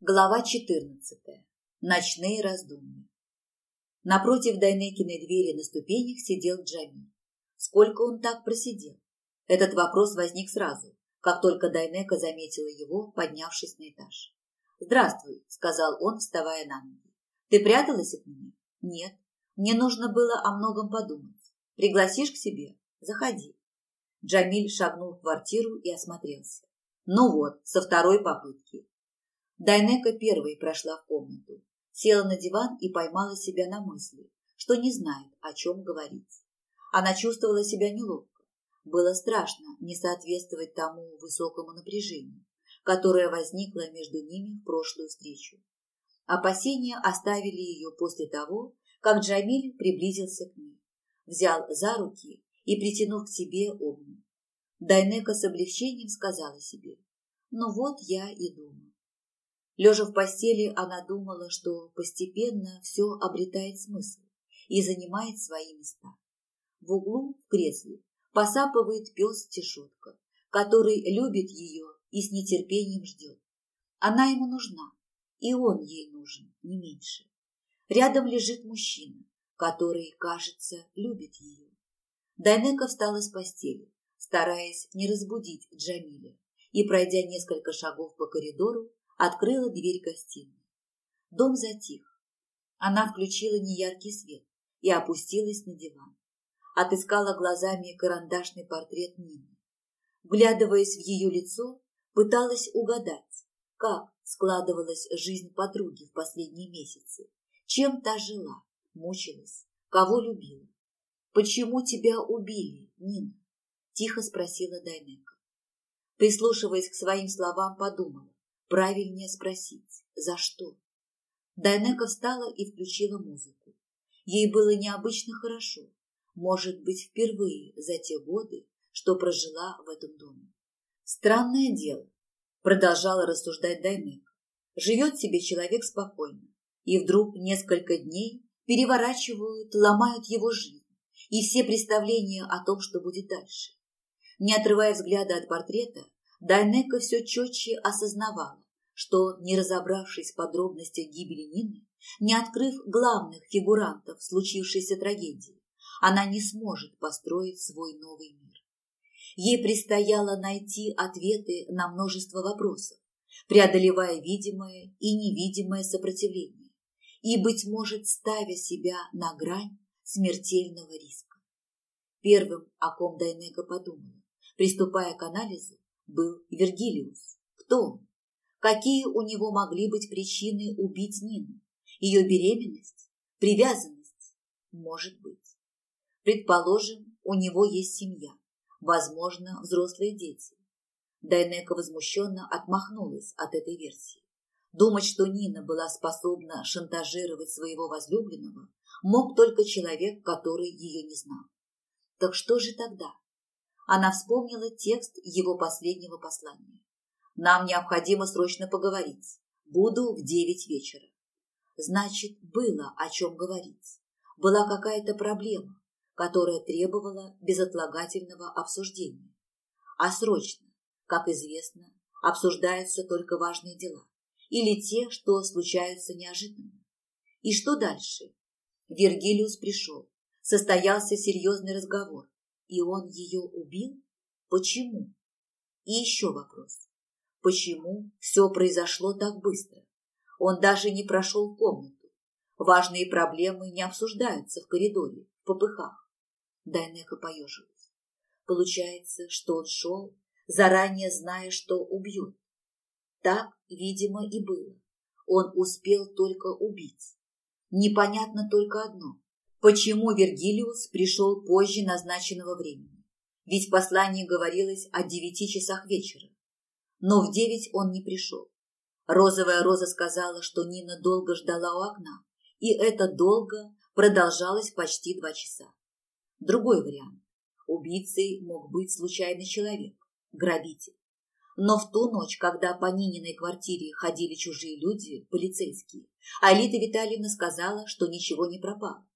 Глава 14. Ночные раздумья. Напротив Дайнекиной двери на ступенях сидел Джами. Сколько он так просидел? Этот вопрос возник сразу, как только Дайнека заметила его, поднявшись на этаж. «Здравствуй», — сказал он, вставая на ноги. «Ты пряталась от меня?» «Нет. Мне нужно было о многом подумать. Пригласишь к себе? Заходи». Джамиль шагнул в квартиру и осмотрелся. Ну вот, со второй попытки. Дайнека первой прошла в комнату, села на диван и поймала себя на мысли, что не знает, о чем говорить. Она чувствовала себя неловко. Было страшно не соответствовать тому высокому напряжению, которое возникло между ними в прошлую встречу. Опасения оставили ее после того, как Джамиль приблизился к ней, взял за руки и, притянув к себе, обнял. Дайнека с облегчением сказала себе, «Ну вот я и дома». Лежа в постели, она думала, что постепенно все обретает смысл и занимает свои места. В углу, в кресле, посапывает пес-тишотка, который любит ее и с нетерпением ждет. Она ему нужна, и он ей нужен, не меньше. Рядом лежит мужчина, который, кажется, любит ее. Дайнека встала с постели, стараясь не разбудить Джамиля, и, пройдя несколько шагов по коридору, открыла дверь гостиной. Дом затих. Она включила неяркий свет и опустилась на диван. Отыскала глазами карандашный портрет Нины. Вглядываясь в ее лицо, пыталась угадать, как складывалась жизнь подруги в последние месяцы, чем та жила, мучилась, кого любила. «Почему тебя убили, Нина?» – тихо спросила Дайнека. Прислушиваясь к своим словам, подумала, Правильнее спросить, за что? Дайнека встала и включила музыку. Ей было необычно хорошо, может быть, впервые за те годы, что прожила в этом доме. Странное дело, продолжала рассуждать Дайнека. Живет себе человек спокойно, и вдруг несколько дней переворачивают, ломают его жизнь и все представления о том, что будет дальше. Не отрывая взгляда от портрета, Дайнека все четче осознавала, что, не разобравшись в подробностях гибели Нины, не открыв главных фигурантов случившейся трагедии, она не сможет построить свой новый мир. Ей предстояло найти ответы на множество вопросов, преодолевая видимое и невидимое сопротивление и, быть может, ставя себя на грань смертельного риска. Первым, о ком Дайнека подумала, приступая к анализу, был Вергилиус. Кто? Какие у него могли быть причины убить Нину? Ее беременность? Привязанность? Может быть. Предположим, у него есть семья, возможно, взрослые дети. Дайнека возмущенно отмахнулась от этой версии. Думать, что Нина была способна шантажировать своего возлюбленного, мог только человек, который ее не знал. Так что же тогда? Она вспомнила текст его последнего послания. «Нам необходимо срочно поговорить. Буду в девять вечера». Значит, было о чем говорить. Была какая-то проблема, которая требовала безотлагательного обсуждения. А срочно, как известно, обсуждаются только важные дела или те, что случаются неожиданно. И что дальше? Вергилиус пришел. Состоялся серьезный разговор. И он ее убил? Почему? И еще вопрос. Почему все произошло так быстро? Он даже не прошел комнату. Важные проблемы не обсуждаются в коридоре, в попыхах. Дайнека поежилась. Получается, что он шел, заранее зная, что убьет. Так, видимо, и было. Он успел только убить. Непонятно только одно. Почему Вергилиус пришел позже назначенного времени? Ведь в послании говорилось о девяти часах вечера. Но в девять он не пришел. Розовая роза сказала, что Нина долго ждала у окна, и это долго продолжалось почти два часа. Другой вариант. Убийцей мог быть случайный человек, грабитель. Но в ту ночь, когда по Нининой квартире ходили чужие люди, полицейские, Алита Витальевна сказала, что ничего не пропало.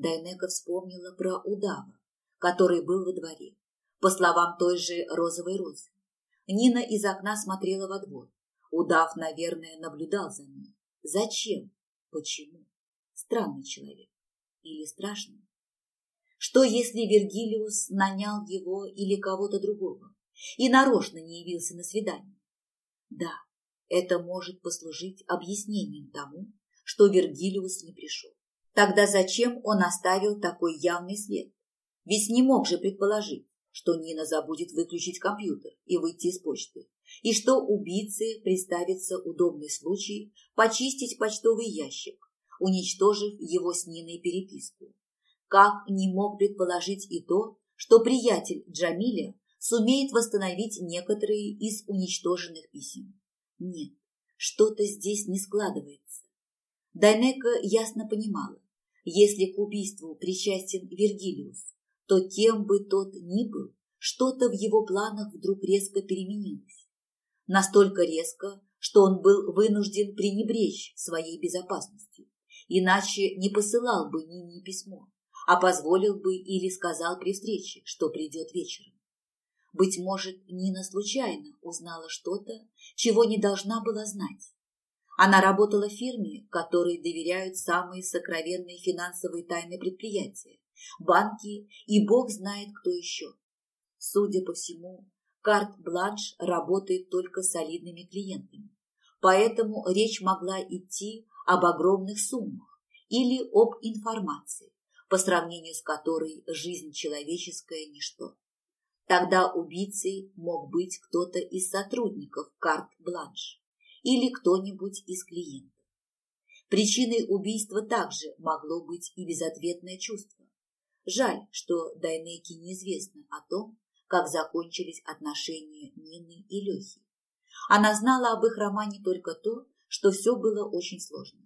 Дайнека вспомнила про удава, который был во дворе, по словам той же розовой розы. Нина из окна смотрела во двор. Удав, наверное, наблюдал за ней. Зачем? Почему? Странный человек. Или страшный? Что, если Вергилиус нанял его или кого-то другого и нарочно не явился на свидание? Да, это может послужить объяснением тому, что Вергилиус не пришел. Тогда зачем он оставил такой явный след? Ведь не мог же предположить, что Нина забудет выключить компьютер и выйти из почты, и что убийце представится удобный случай почистить почтовый ящик, уничтожив его с Ниной переписку. Как не мог предположить и то, что приятель Джамиля сумеет восстановить некоторые из уничтоженных писем. Нет, что-то здесь не складывается. Дайнека ясно понимала, если к убийству причастен Вергилиус, то кем бы тот ни был, что-то в его планах вдруг резко переменилось. Настолько резко, что он был вынужден пренебречь своей безопасностью, иначе не посылал бы Нине письмо, а позволил бы или сказал при встрече, что придет вечером. Быть может, Нина случайно узнала что-то, чего не должна была знать. Она работала в фирме, которой доверяют самые сокровенные финансовые тайны предприятия, банки и бог знает кто еще. Судя по всему, карт-бланш работает только с солидными клиентами, поэтому речь могла идти об огромных суммах или об информации, по сравнению с которой жизнь человеческая – ничто. Тогда убийцей мог быть кто-то из сотрудников карт-бланш или кто-нибудь из клиентов. Причиной убийства также могло быть и безответное чувство. Жаль, что Дайнеке неизвестно о том, как закончились отношения Нины и Лехи. Она знала об их романе только то, что все было очень сложно.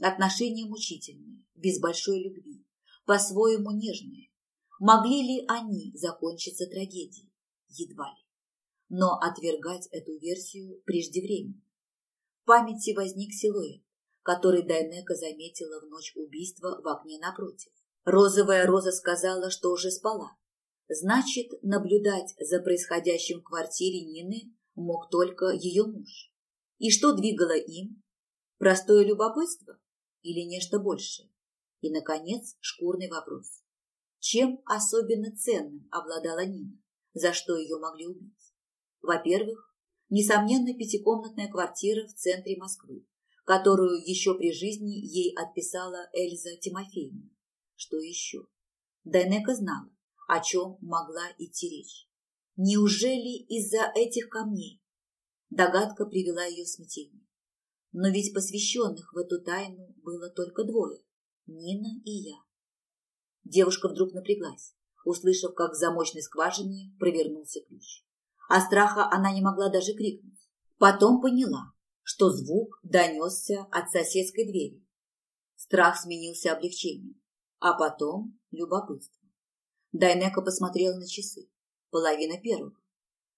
Отношения мучительные, без большой любви, по-своему нежные, Могли ли они закончиться трагедией? Едва ли. Но отвергать эту версию преждевременно. В памяти возник силуэт, который Дайнека заметила в ночь убийства в окне напротив. Розовая роза сказала, что уже спала. Значит, наблюдать за происходящим в квартире Нины мог только ее муж. И что двигало им? Простое любопытство или нечто большее? И, наконец, шкурный вопрос. Чем особенно ценным обладала Нина, за что ее могли убить? Во-первых, несомненно, пятикомнатная квартира в центре Москвы, которую еще при жизни ей отписала Эльза Тимофеевна. Что еще? Дайнека знала, о чем могла идти речь. Неужели из-за этих камней? Догадка привела ее в смятение. Но ведь посвященных в эту тайну было только двое – Нина и я. Девушка вдруг напряглась, услышав, как в замочной скважине провернулся ключ. А страха она не могла даже крикнуть. Потом поняла, что звук донесся от соседской двери. Страх сменился облегчением, а потом любопытство. Дайнека посмотрела на часы. Половина первого.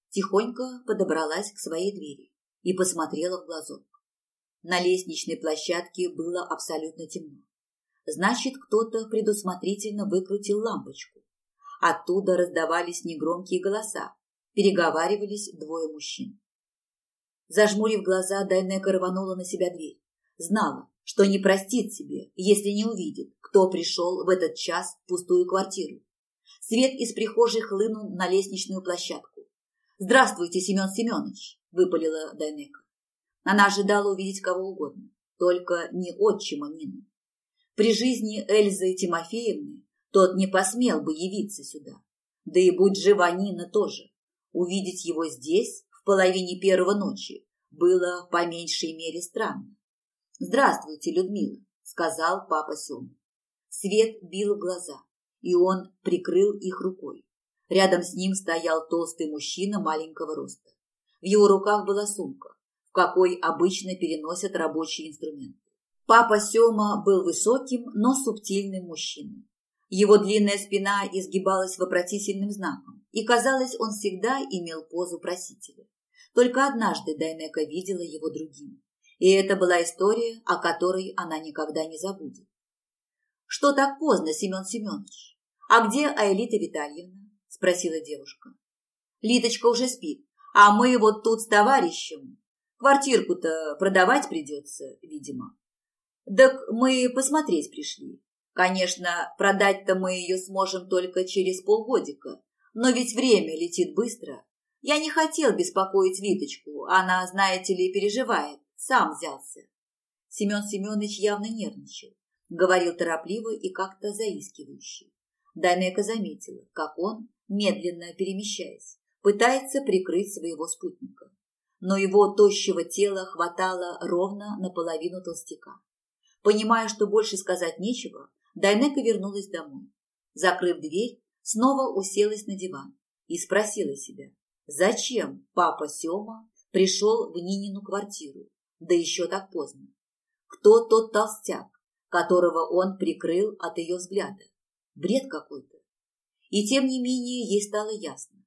Тихонько подобралась к своей двери и посмотрела в глазок. На лестничной площадке было абсолютно темно. Значит, кто-то предусмотрительно выкрутил лампочку. Оттуда раздавались негромкие голоса. Переговаривались двое мужчин. Зажмурив глаза, Дайнека рванула на себя дверь. Знала, что не простит себе, если не увидит, кто пришел в этот час в пустую квартиру. Свет из прихожей хлынул на лестничную площадку. «Здравствуйте, Семен Семенович!» – выпалила Дайнека. Она ожидала увидеть кого угодно, только не отчима Нины. При жизни Эльзы Тимофеевны тот не посмел бы явиться сюда. Да и будь жива Нина тоже. Увидеть его здесь в половине первого ночи было по меньшей мере странно. «Здравствуйте, Людмила», — сказал папа Сёма. Свет бил в глаза, и он прикрыл их рукой. Рядом с ним стоял толстый мужчина маленького роста. В его руках была сумка, в какой обычно переносят рабочие инструменты. Папа Сёма был высоким, но субтильным мужчиной. Его длинная спина изгибалась вопросительным знаком, и, казалось, он всегда имел позу просителя. Только однажды Дайнека видела его другим. И это была история, о которой она никогда не забудет. «Что так поздно, Семен Семенович? А где Аэлита Витальевна?» – спросила девушка. «Литочка уже спит, а мы вот тут с товарищем». Квартирку-то продавать придется, видимо. Так мы посмотреть пришли. Конечно, продать-то мы ее сможем только через полгодика, но ведь время летит быстро. Я не хотел беспокоить Виточку, она, знаете ли, переживает, сам взялся. Семен Семенович явно нервничал, говорил торопливо и как-то заискивающе. Дайнека заметила, как он, медленно перемещаясь, пытается прикрыть своего спутника. Но его тощего тела хватало ровно наполовину толстяка. Понимая, что больше сказать нечего, Дайнека вернулась домой. Закрыв дверь, снова уселась на диван и спросила себя, зачем папа Сема пришел в Нинину квартиру, да еще так поздно. Кто тот толстяк, которого он прикрыл от ее взгляда? Бред какой-то. И тем не менее ей стало ясно.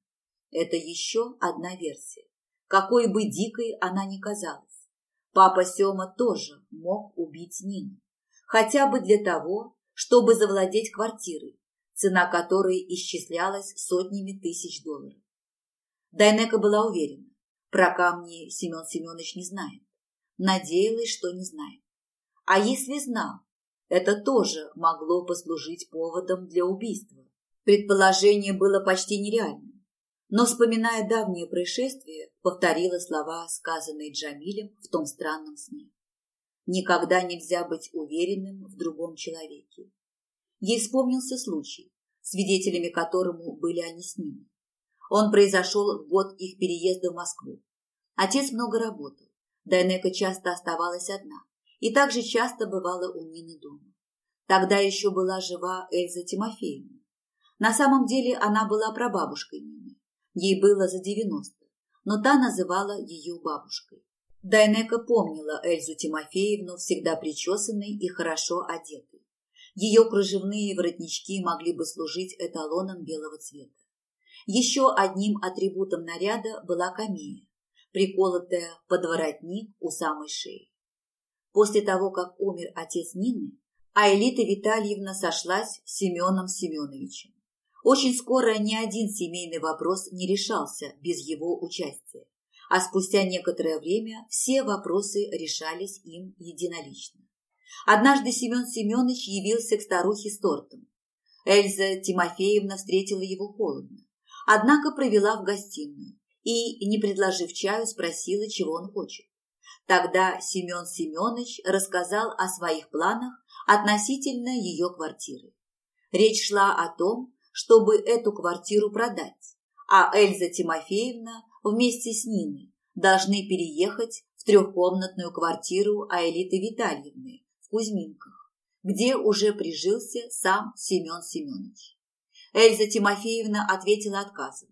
Это еще одна версия. Какой бы дикой она ни казалась. Папа Сема тоже мог убить Нину. Хотя бы для того, чтобы завладеть квартирой, цена которой исчислялась сотнями тысяч долларов. Дайнека была уверена, про камни Семен Семенович не знает. Надеялась, что не знает. А если знал, это тоже могло послужить поводом для убийства. Предположение было почти нереальным. Но, вспоминая давнее происшествие, повторила слова, сказанные Джамилем в том странном сне. Никогда нельзя быть уверенным в другом человеке. Ей вспомнился случай, свидетелями которому были они с ним. Он произошел в год их переезда в Москву. Отец много работал. Дайнека часто оставалась одна и также часто бывала у Нины дома. Тогда еще была жива Эльза Тимофеевна. На самом деле она была прабабушкой Нины. Ей было за девяносто, но та называла ее бабушкой. Дайнека помнила Эльзу Тимофеевну всегда причесанной и хорошо одетой. Ее кружевные воротнички могли бы служить эталоном белого цвета. Еще одним атрибутом наряда была камея, приколотая под воротник у самой шеи. После того, как умер отец Нины, Аэлита Витальевна сошлась с Семеном Семеновичем. Очень скоро ни один семейный вопрос не решался без его участия, а спустя некоторое время все вопросы решались им единолично. Однажды Семен Семенович явился к старухе с тортом. Эльза Тимофеевна встретила его холодно, однако провела в гостиную и, не предложив чаю, спросила, чего он хочет. Тогда Семен Семенович рассказал о своих планах относительно ее квартиры. Речь шла о том, чтобы эту квартиру продать, а Эльза Тимофеевна вместе с Ниной должны переехать в трехкомнатную квартиру Аэлиты Витальевны Кузьминках, где уже прижился сам Семен Семенович. Эльза Тимофеевна ответила отказом.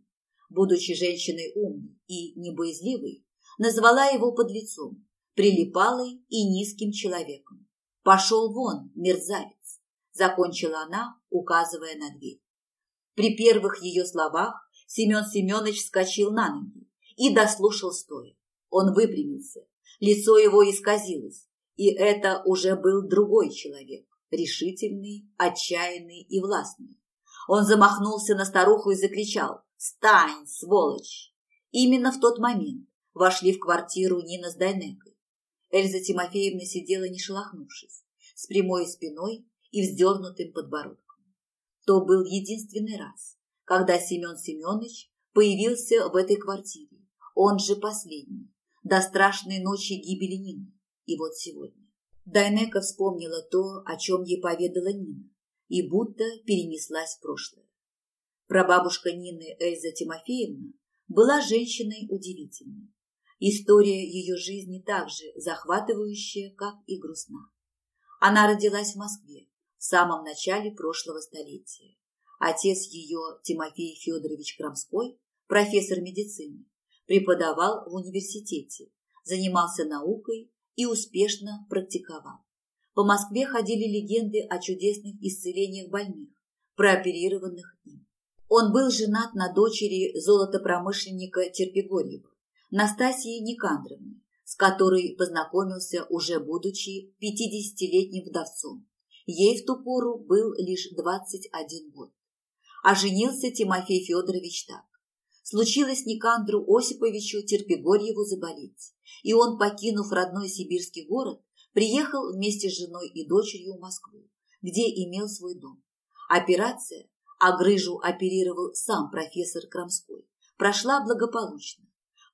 Будучи женщиной умной и небоязливой, назвала его подлецом, прилипалой и низким человеком. «Пошел вон, мерзавец!» – закончила она, указывая на дверь. При первых ее словах Семен Семенович вскочил на ноги и дослушал стоя. Он выпрямился, лицо его исказилось, и это уже был другой человек, решительный, отчаянный и властный. Он замахнулся на старуху и закричал «Стань, сволочь!». Именно в тот момент вошли в квартиру Нина с Дайнекой. Эльза Тимофеевна сидела не шелохнувшись, с прямой спиной и вздернутым подбородком. То был единственный раз, когда Семен Семенович появился в этой квартире, он же последний, до страшной ночи гибели Нины. И вот сегодня. Дайнека вспомнила то, о чем ей поведала Нина, и будто перенеслась в прошлое. Прабабушка Нины Эльза Тимофеевна была женщиной удивительной. История ее жизни так же захватывающая, как и грустна. Она родилась в Москве в самом начале прошлого столетия. Отец ее, Тимофей Федорович Крамской, профессор медицины, преподавал в университете, занимался наукой и успешно практиковал. По Москве ходили легенды о чудесных исцелениях больных, прооперированных им. Он был женат на дочери золотопромышленника Терпигорьева, Настасии Никандровны, с которой познакомился уже будучи 50-летним вдовцом. Ей в ту пору был лишь 21 год. А женился Тимофей Федорович так. Случилось Никандру Осиповичу Терпигорьеву заболеть, и он, покинув родной сибирский город, приехал вместе с женой и дочерью в Москву, где имел свой дом. Операция, а грыжу оперировал сам профессор Крамской, прошла благополучно.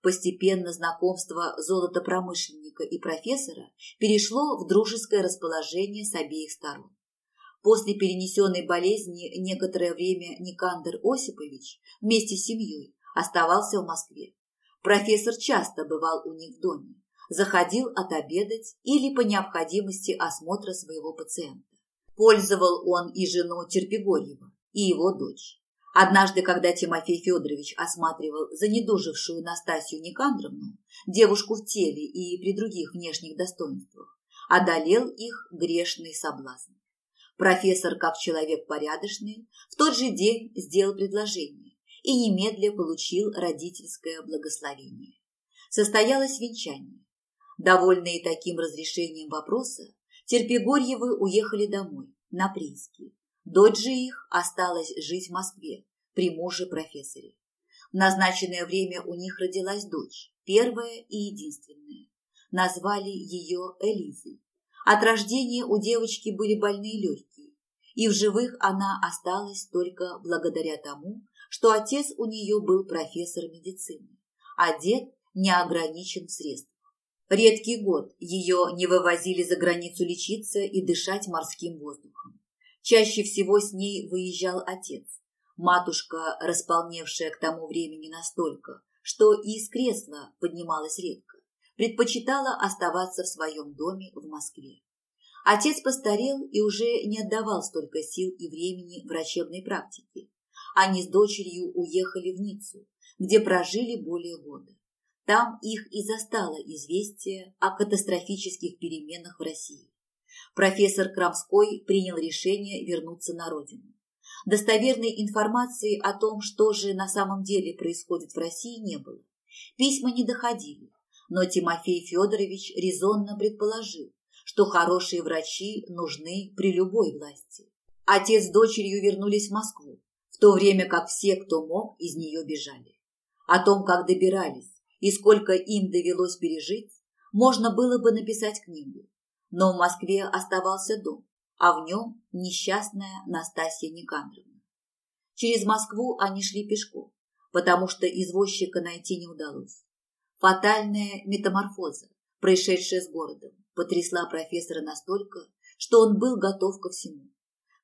Постепенно знакомство золотопромышленника и профессора перешло в дружеское расположение с обеих сторон. После перенесенной болезни некоторое время Никандр Осипович вместе с семьей оставался в Москве. Профессор часто бывал у них в доме, заходил отобедать или по необходимости осмотра своего пациента. Пользовал он и жену Терпигорьева, и его дочь. Однажды, когда Тимофей Федорович осматривал занедужившую Настасью Никандровну, девушку в теле и при других внешних достоинствах, одолел их грешный соблазн. Профессор, как человек порядочный, в тот же день сделал предложение и немедля получил родительское благословение. Состоялось венчание. Довольные таким разрешением вопроса, Терпигорьевы уехали домой, на прииски. Дочь же их осталась жить в Москве при муже-профессоре. В назначенное время у них родилась дочь, первая и единственная. Назвали ее Элизой. От рождения у девочки были больные легкие, и в живых она осталась только благодаря тому, что отец у нее был профессор медицины, а дед не ограничен в средствах. Редкий год ее не вывозили за границу лечиться и дышать морским воздухом. Чаще всего с ней выезжал отец. Матушка, располневшая к тому времени настолько, что и из кресла поднималась редко, предпочитала оставаться в своем доме в Москве. Отец постарел и уже не отдавал столько сил и времени врачебной практике. Они с дочерью уехали в Ниццу, где прожили более года. Там их и застало известие о катастрофических переменах в России профессор Крамской принял решение вернуться на родину. Достоверной информации о том, что же на самом деле происходит в России, не было. Письма не доходили, но Тимофей Федорович резонно предположил, что хорошие врачи нужны при любой власти. Отец с дочерью вернулись в Москву, в то время как все, кто мог, из нее бежали. О том, как добирались и сколько им довелось пережить, можно было бы написать книгу. Но в Москве оставался дом, а в нем несчастная Настасья Никандровна. Через Москву они шли пешком, потому что извозчика найти не удалось. Фатальная метаморфоза, происшедшая с городом, потрясла профессора настолько, что он был готов ко всему.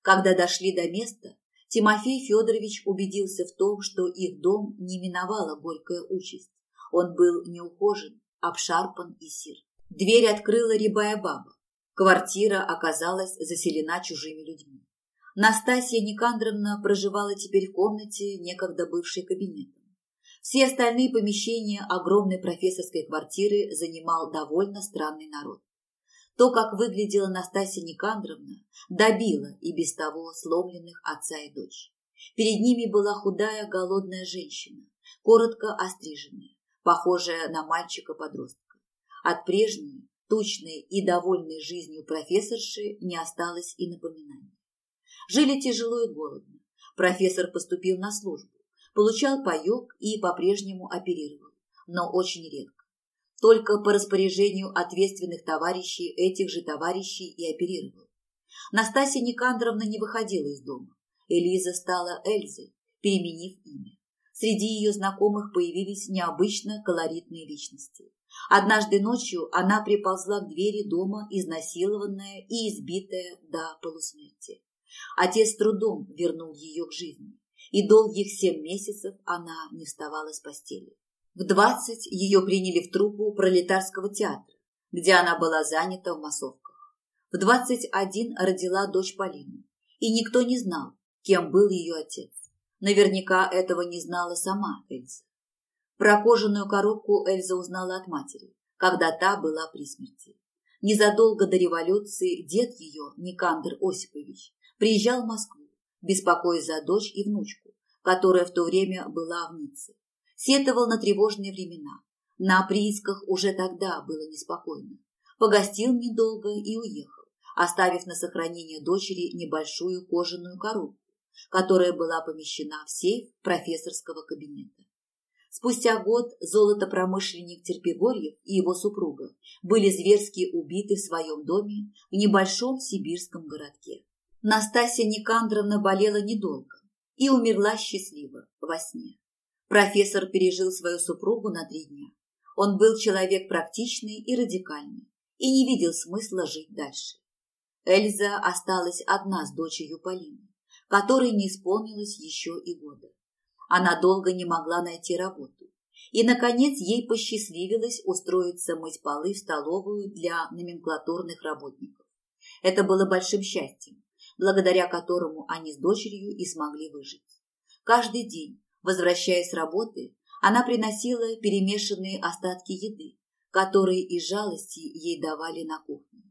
Когда дошли до места, Тимофей Федорович убедился в том, что их дом не миновала горькая участь. Он был неухожен, обшарпан и сир. Дверь открыла рябая баба. Квартира оказалась заселена чужими людьми. Настасья Никандровна проживала теперь в комнате, некогда бывшей кабинетом. Все остальные помещения огромной профессорской квартиры занимал довольно странный народ. То, как выглядела Настасья Никандровна, добило и без того сломленных отца и дочь. Перед ними была худая, голодная женщина, коротко остриженная, похожая на мальчика-подростка. От прежней, тучной и довольной жизнью профессорши не осталось и напоминаний. Жили тяжело и голодно. Профессор поступил на службу, получал паёк и по-прежнему оперировал, но очень редко. Только по распоряжению ответственных товарищей этих же товарищей и оперировал. Настасья Никандровна не выходила из дома. Элиза стала Эльзой, переменив имя. Среди ее знакомых появились необычно колоритные личности. Однажды ночью она приползла к двери дома, изнасилованная и избитая до полусмерти. Отец трудом вернул ее к жизни, и долгих семь месяцев она не вставала с постели. В двадцать ее приняли в труппу пролетарского театра, где она была занята в массовках. В двадцать один родила дочь Полину, и никто не знал, кем был ее отец. Наверняка этого не знала сама Эльза. Про кожаную коробку Эльза узнала от матери, когда та была при смерти. Незадолго до революции дед ее, Никандр Осипович, приезжал в Москву, беспокоясь за дочь и внучку, которая в то время была в Ницце. Сетовал на тревожные времена. На приисках уже тогда было неспокойно. Погостил недолго и уехал, оставив на сохранение дочери небольшую кожаную коробку, которая была помещена в сейф профессорского кабинета. Спустя год золотопромышленник Терпигорьев и его супруга были зверски убиты в своем доме в небольшом сибирском городке. Настасья Никандровна болела недолго и умерла счастливо во сне. Профессор пережил свою супругу на три дня. Он был человек практичный и радикальный и не видел смысла жить дальше. Эльза осталась одна с дочерью Полиной, которой не исполнилось еще и года. Она долго не могла найти работу. И, наконец, ей посчастливилось устроиться мыть полы в столовую для номенклатурных работников. Это было большим счастьем, благодаря которому они с дочерью и смогли выжить. Каждый день, возвращаясь с работы, она приносила перемешанные остатки еды, которые из жалости ей давали на кухне.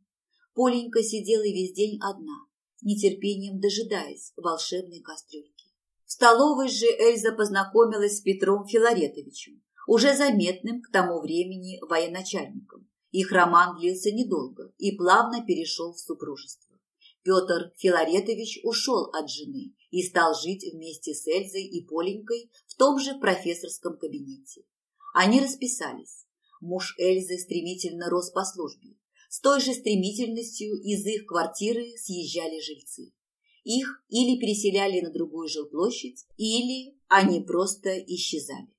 Поленька сидела весь день одна, нетерпением дожидаясь волшебной кастрюльки. В столовой же Эльза познакомилась с Петром Филаретовичем, уже заметным к тому времени военачальником. Их роман длился недолго и плавно перешел в супружество. Петр Филаретович ушел от жены и стал жить вместе с Эльзой и Поленькой в том же профессорском кабинете. Они расписались. Муж Эльзы стремительно рос по службе. С той же стремительностью из их квартиры съезжали жильцы. Их или переселяли на другую жилплощадь, или они просто исчезали.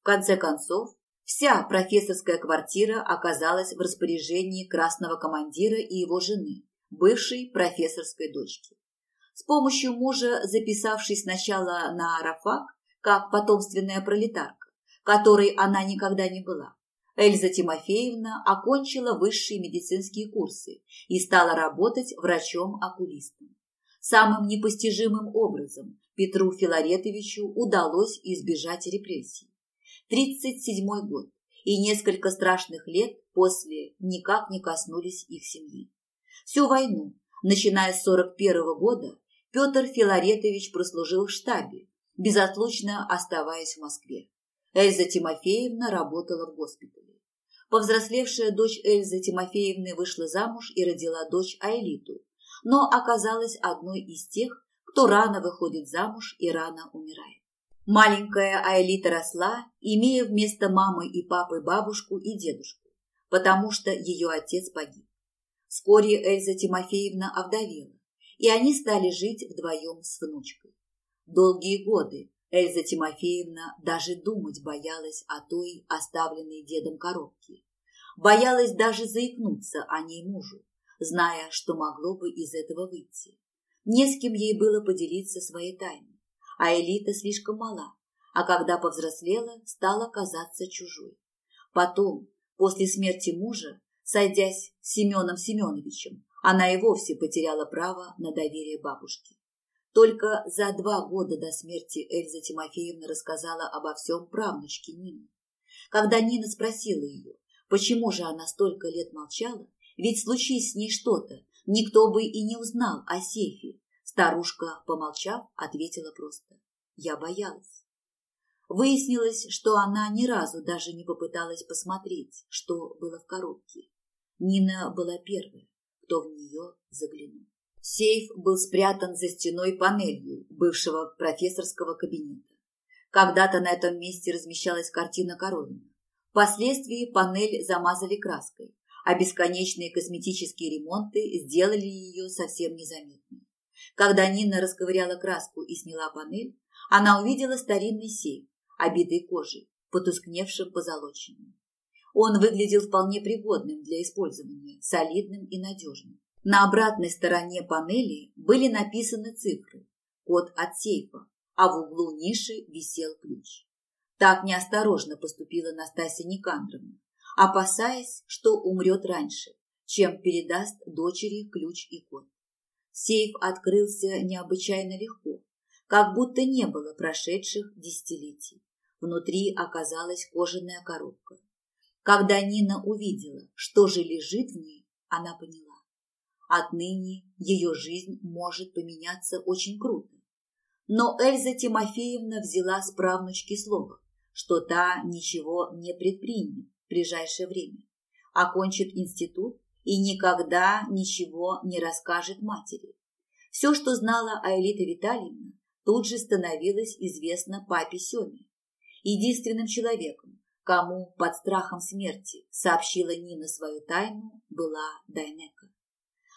В конце концов, вся профессорская квартира оказалась в распоряжении красного командира и его жены, бывшей профессорской дочки. С помощью мужа, записавшись сначала на арафак, как потомственная пролетарка, которой она никогда не была, Эльза Тимофеевна окончила высшие медицинские курсы и стала работать врачом-окулистом. Самым непостижимым образом Петру Филаретовичу удалось избежать репрессий. 37 год и несколько страшных лет после никак не коснулись их семьи. Всю войну, начиная с 41 года, Петр Филаретович прослужил в штабе, безотлучно оставаясь в Москве. Эльза Тимофеевна работала в госпитале. Повзрослевшая дочь Эльзы Тимофеевны вышла замуж и родила дочь Айлиту, но оказалась одной из тех, кто рано выходит замуж и рано умирает. Маленькая Айлита росла, имея вместо мамы и папы бабушку и дедушку, потому что ее отец погиб. Вскоре Эльза Тимофеевна овдовела, и они стали жить вдвоем с внучкой. Долгие годы Эльза Тимофеевна даже думать боялась о той оставленной дедом коробке. Боялась даже заикнуться о ней мужу, зная, что могло бы из этого выйти. Не с кем ей было поделиться своей тайной, а элита слишком мала, а когда повзрослела, стала казаться чужой. Потом, после смерти мужа, Сойдясь с Семеном Семеновичем, она и вовсе потеряла право на доверие бабушки. Только за два года до смерти Эльза Тимофеевна рассказала обо всем правнучке Нине. Когда Нина спросила ее, почему же она столько лет молчала, ведь случись с ней что-то, никто бы и не узнал о сейфе, старушка, помолчав, ответила просто «Я боялась». Выяснилось, что она ни разу даже не попыталась посмотреть, что было в коробке. Нина была первой, кто в нее заглянул. Сейф был спрятан за стеной панелью бывшего профессорского кабинета. Когда-то на этом месте размещалась картина Коровина. Впоследствии панель замазали краской, а бесконечные косметические ремонты сделали ее совсем незаметной. Когда Нина расковыряла краску и сняла панель, она увидела старинный сейф, обитый кожей, потускневшим позолоченным. Он выглядел вполне пригодным для использования, солидным и надежным. На обратной стороне панели были написаны цифры, код от сейфа, а в углу ниши висел ключ. Так неосторожно поступила Настасья Никандровна, опасаясь, что умрет раньше, чем передаст дочери ключ и код. Сейф открылся необычайно легко, как будто не было прошедших десятилетий. Внутри оказалась кожаная коробка. Когда Нина увидела, что же лежит в ней, она поняла. Отныне ее жизнь может поменяться очень круто. Но Эльза Тимофеевна взяла с правнучки слово, что та ничего не предпримет в ближайшее время, окончит институт и никогда ничего не расскажет матери. Все, что знала Аэлита Витальевна, тут же становилось известно папе Семе. Единственным человеком, кому под страхом смерти сообщила Нина свою тайну, была Дайнека.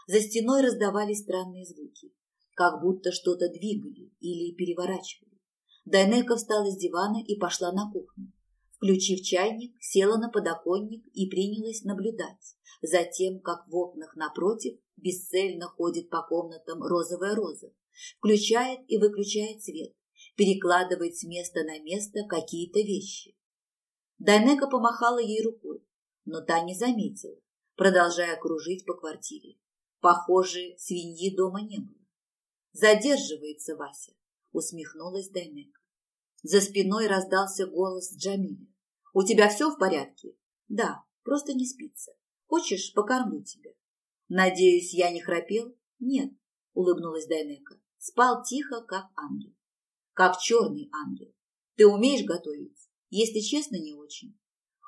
За стеной раздавались странные звуки, как будто что-то двигали или переворачивали. Дайнека встала с дивана и пошла на кухню. Включив чайник, села на подоконник и принялась наблюдать за тем, как в окнах напротив бесцельно ходит по комнатам розовая роза, включает и выключает свет, перекладывает с места на место какие-то вещи. Дайнека помахала ей рукой, но та не заметила, продолжая кружить по квартире. Похоже, свиньи дома не было. Задерживается Вася, усмехнулась Дайнека. За спиной раздался голос Джамиля. У тебя все в порядке? Да, просто не спится. Хочешь, покормлю тебя? Надеюсь, я не храпел? Нет, улыбнулась Дайнека. Спал тихо, как ангел. Как черный ангел. Ты умеешь готовить? Если честно, не очень.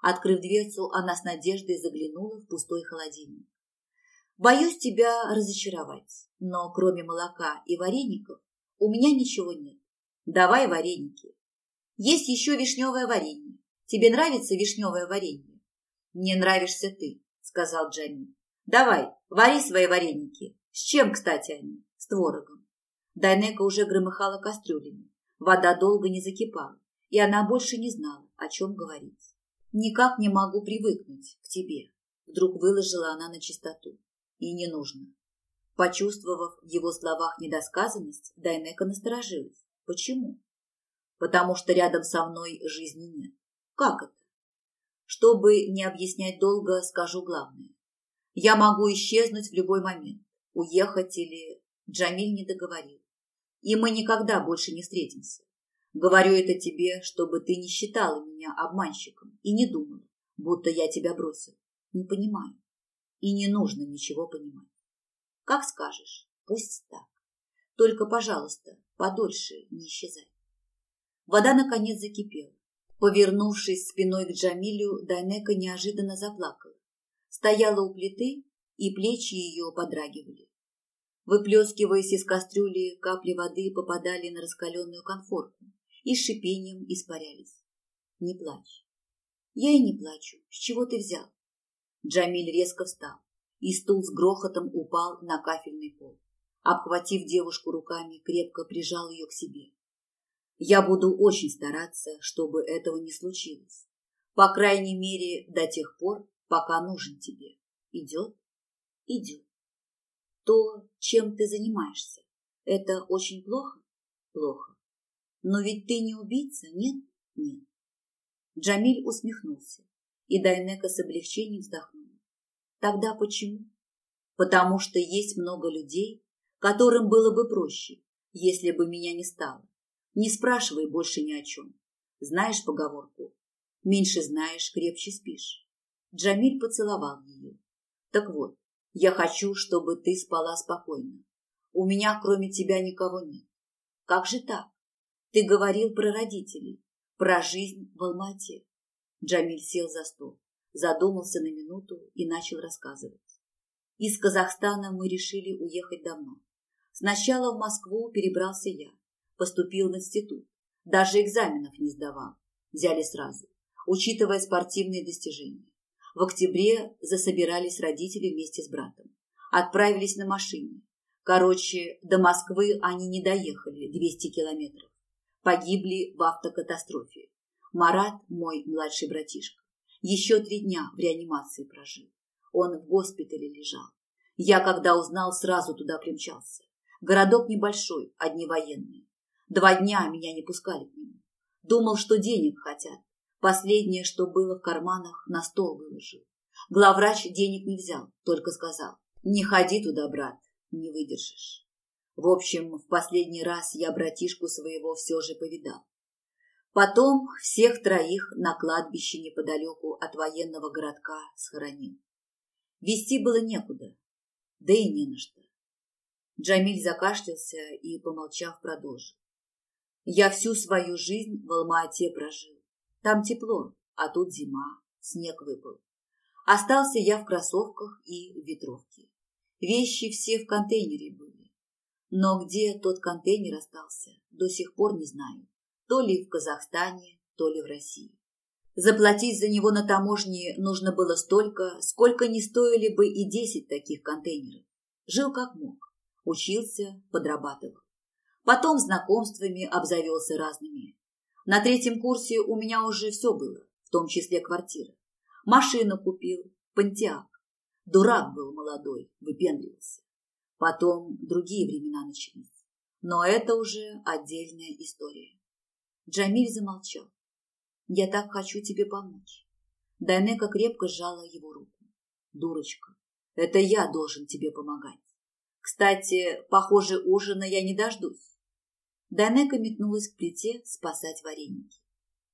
Открыв дверцу, она с надеждой заглянула в пустой холодильник. Боюсь тебя разочаровать, но кроме молока и вареников у меня ничего нет. Давай вареники. Есть еще вишневое варенье. Тебе нравится вишневое варенье? Мне нравишься ты, сказал Джамиль. Давай, вари свои вареники. С чем, кстати, они? С творогом. Дайнека уже громыхала кастрюлями. Вода долго не закипала, и она больше не знала, о чем говорить. «Никак не могу привыкнуть к тебе», — вдруг выложила она на чистоту и не нужно. Почувствовав в его словах недосказанность, Дайнека насторожилась. Почему? Потому что рядом со мной жизни нет. Как это? Чтобы не объяснять долго, скажу главное. Я могу исчезнуть в любой момент, уехать или... Джамиль не договорил. И мы никогда больше не встретимся. Говорю это тебе, чтобы ты не считала меня обманщиком и не думала, будто я тебя бросил. Не понимаю и не нужно ничего понимать. Как скажешь, пусть так. Только, пожалуйста, подольше не исчезай. Вода, наконец, закипела. Повернувшись спиной к Джамилю, Дайнека неожиданно заплакала. Стояла у плиты, и плечи ее подрагивали. Выплескиваясь из кастрюли, капли воды попадали на раскаленную конфорку и с шипением испарялись. Не плачь. Я и не плачу. С чего ты взял? Джамиль резко встал, и стул с грохотом упал на кафельный пол. Обхватив девушку руками, крепко прижал ее к себе. «Я буду очень стараться, чтобы этого не случилось. По крайней мере, до тех пор, пока нужен тебе. Идет? Идет. То, чем ты занимаешься, это очень плохо? Плохо. Но ведь ты не убийца, нет? Нет. Джамиль усмехнулся и Дайнека с облегчением вздохнула. Тогда почему? Потому что есть много людей, которым было бы проще, если бы меня не стало. Не спрашивай больше ни о чем. Знаешь поговорку? Меньше знаешь, крепче спишь. Джамиль поцеловал ее. Так вот, я хочу, чтобы ты спала спокойно. У меня, кроме тебя, никого нет. Как же так? Ты говорил про родителей, про жизнь в Алмате. Джамиль сел за стол, задумался на минуту и начал рассказывать. Из Казахстана мы решили уехать давно. Сначала в Москву перебрался я, поступил в институт, даже экзаменов не сдавал, взяли сразу, учитывая спортивные достижения. В октябре засобирались родители вместе с братом, отправились на машине. Короче, до Москвы они не доехали 200 километров, погибли в автокатастрофе. Марат, мой младший братишка, еще три дня в реанимации прожил. Он в госпитале лежал. Я, когда узнал, сразу туда примчался. Городок небольшой, одни военные. Два дня меня не пускали к нему. Думал, что денег хотят. Последнее, что было в карманах, на стол выложил. Главврач денег не взял, только сказал, не ходи туда, брат, не выдержишь. В общем, в последний раз я братишку своего все же повидал. Потом всех троих на кладбище неподалеку от военного городка схоронил. Вести было некуда, да и не на что. Джамиль закашлялся и, помолчав, продолжил. Я всю свою жизнь в Алма-Ате прожил. Там тепло, а тут зима, снег выпал. Остался я в кроссовках и ветровке. Вещи все в контейнере были. Но где тот контейнер остался, до сих пор не знаю то ли в Казахстане, то ли в России. Заплатить за него на таможне нужно было столько, сколько не стоили бы и десять таких контейнеров. Жил как мог, учился, подрабатывал. Потом знакомствами обзавелся разными. На третьем курсе у меня уже все было, в том числе квартира. Машину купил, пантеак. Дурак был молодой, выпендривался. Потом другие времена начались. Но это уже отдельная история. Джамиль замолчал. Я так хочу тебе помочь. Дайнека крепко сжала его руку. Дурочка, это я должен тебе помогать. Кстати, похоже, ужина я не дождусь. Дайнека метнулась к плите спасать вареники.